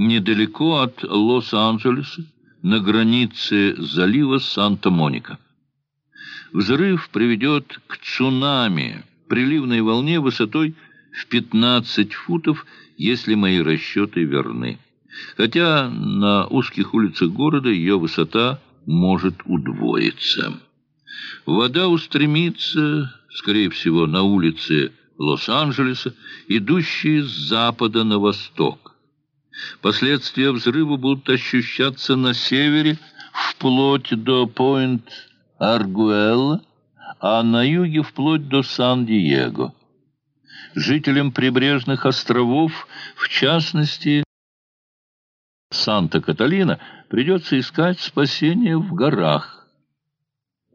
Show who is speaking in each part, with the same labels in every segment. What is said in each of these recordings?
Speaker 1: недалеко от Лос-Анджелеса, на границе залива Санта-Моника. Взрыв приведет к цунами, приливной волне высотой в 15 футов, если мои расчеты верны. Хотя на узких улицах города ее высота может удвоиться. Вода устремится, скорее всего, на улицы Лос-Анджелеса, идущие с запада на восток. Последствия взрыва будут ощущаться на севере вплоть до Пойнт-Аргуэлла, а на юге вплоть до Сан-Диего. Жителям прибрежных островов, в частности, Санта-Каталина, придется искать спасение в горах.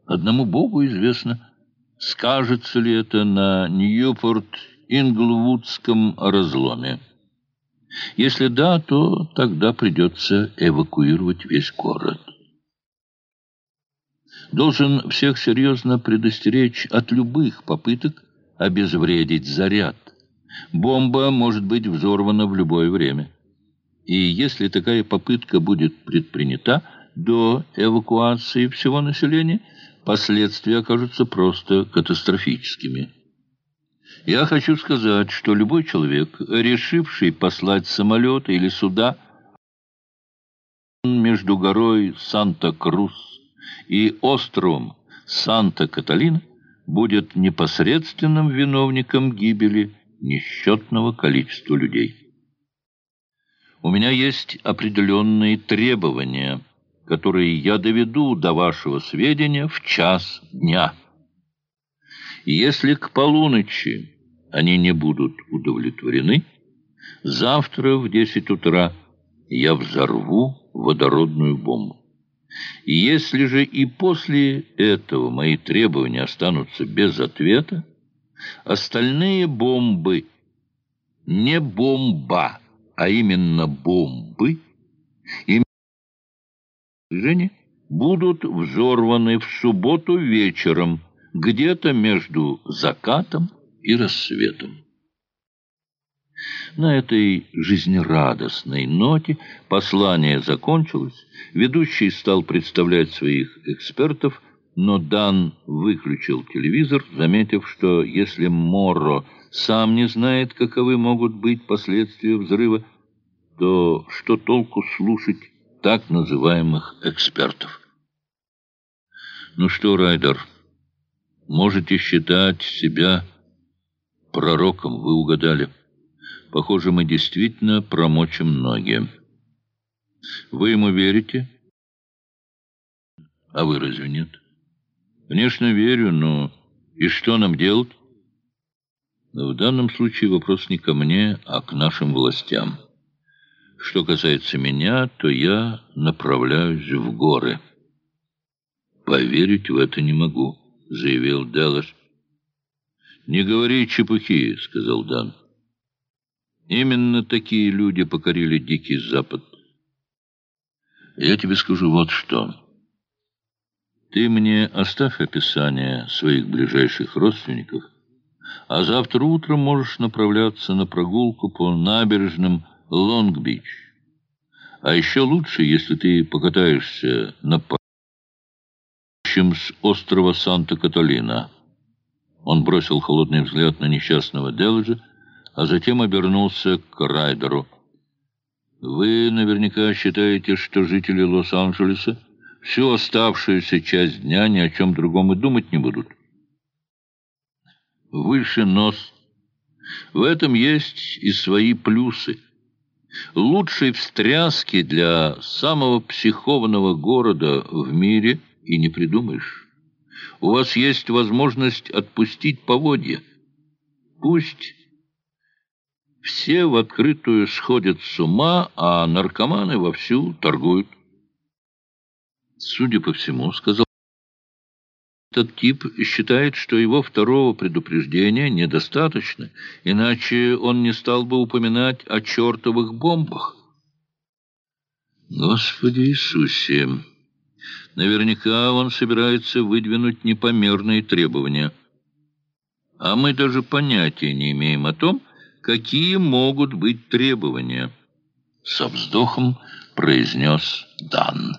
Speaker 1: Одному Богу известно, скажется ли это на Ньюпорт-Инглвудском разломе. Если да, то тогда придется эвакуировать весь город. Должен всех серьезно предостеречь от любых попыток обезвредить заряд. Бомба может быть взорвана в любое время. И если такая попытка будет предпринята до эвакуации всего населения, последствия окажутся просто катастрофическими. Я хочу сказать, что любой человек, решивший послать самолет или суда между горой Санта-Крус и островом Санта-Каталина, будет непосредственным виновником гибели несчетного количества людей. У меня есть определенные требования, которые я доведу до вашего сведения в час дня. Если к полуночи они не будут удовлетворены, завтра в десять утра я взорву водородную бомбу. Если же и после этого мои требования останутся без ответа, остальные бомбы не бомба, а именно бомбы, будут взорваны в субботу вечером, где-то между закатом и рассветом. На этой жизнерадостной ноте послание закончилось, ведущий стал представлять своих экспертов, но Дан выключил телевизор, заметив, что если Морро сам не знает, каковы могут быть последствия взрыва, то что толку слушать так называемых экспертов? Ну что, Райдер, можете считать себя пророком, вы угадали. Похоже, мы действительно промочим ноги. Вы ему верите? А вы разве нет? Конечно, верю, но и что нам делать? В данном случае вопрос не ко мне, а к нашим властям. Что касается меня, то я направляюсь в горы. Поверить в это не могу, заявил Делаш. «Не говори чепухи», — сказал Дан. «Именно такие люди покорили Дикий Запад. Я тебе скажу вот что. Ты мне оставь описание своих ближайших родственников, а завтра утром можешь направляться на прогулку по набережным Лонг-Бич. А еще лучше, если ты покатаешься на чем с острова Санта-Каталина». Он бросил холодный взгляд на несчастного Делджа, а затем обернулся к Райдеру. «Вы наверняка считаете, что жители Лос-Анджелеса всю оставшуюся часть дня ни о чем другом и думать не будут?» «Выше нос. В этом есть и свои плюсы. Лучшей встряски для самого психованного города в мире и не придумаешь». У вас есть возможность отпустить поводья. Пусть все в открытую сходят с ума, а наркоманы вовсю торгуют. Судя по всему, сказал этот тип считает, что его второго предупреждения недостаточно, иначе он не стал бы упоминать о чертовых бомбах. Господи Иисусе! Наверняка он собирается выдвинуть непомерные требования. А мы даже понятия не имеем о том, какие могут быть требования. со вздохом произнес Дан.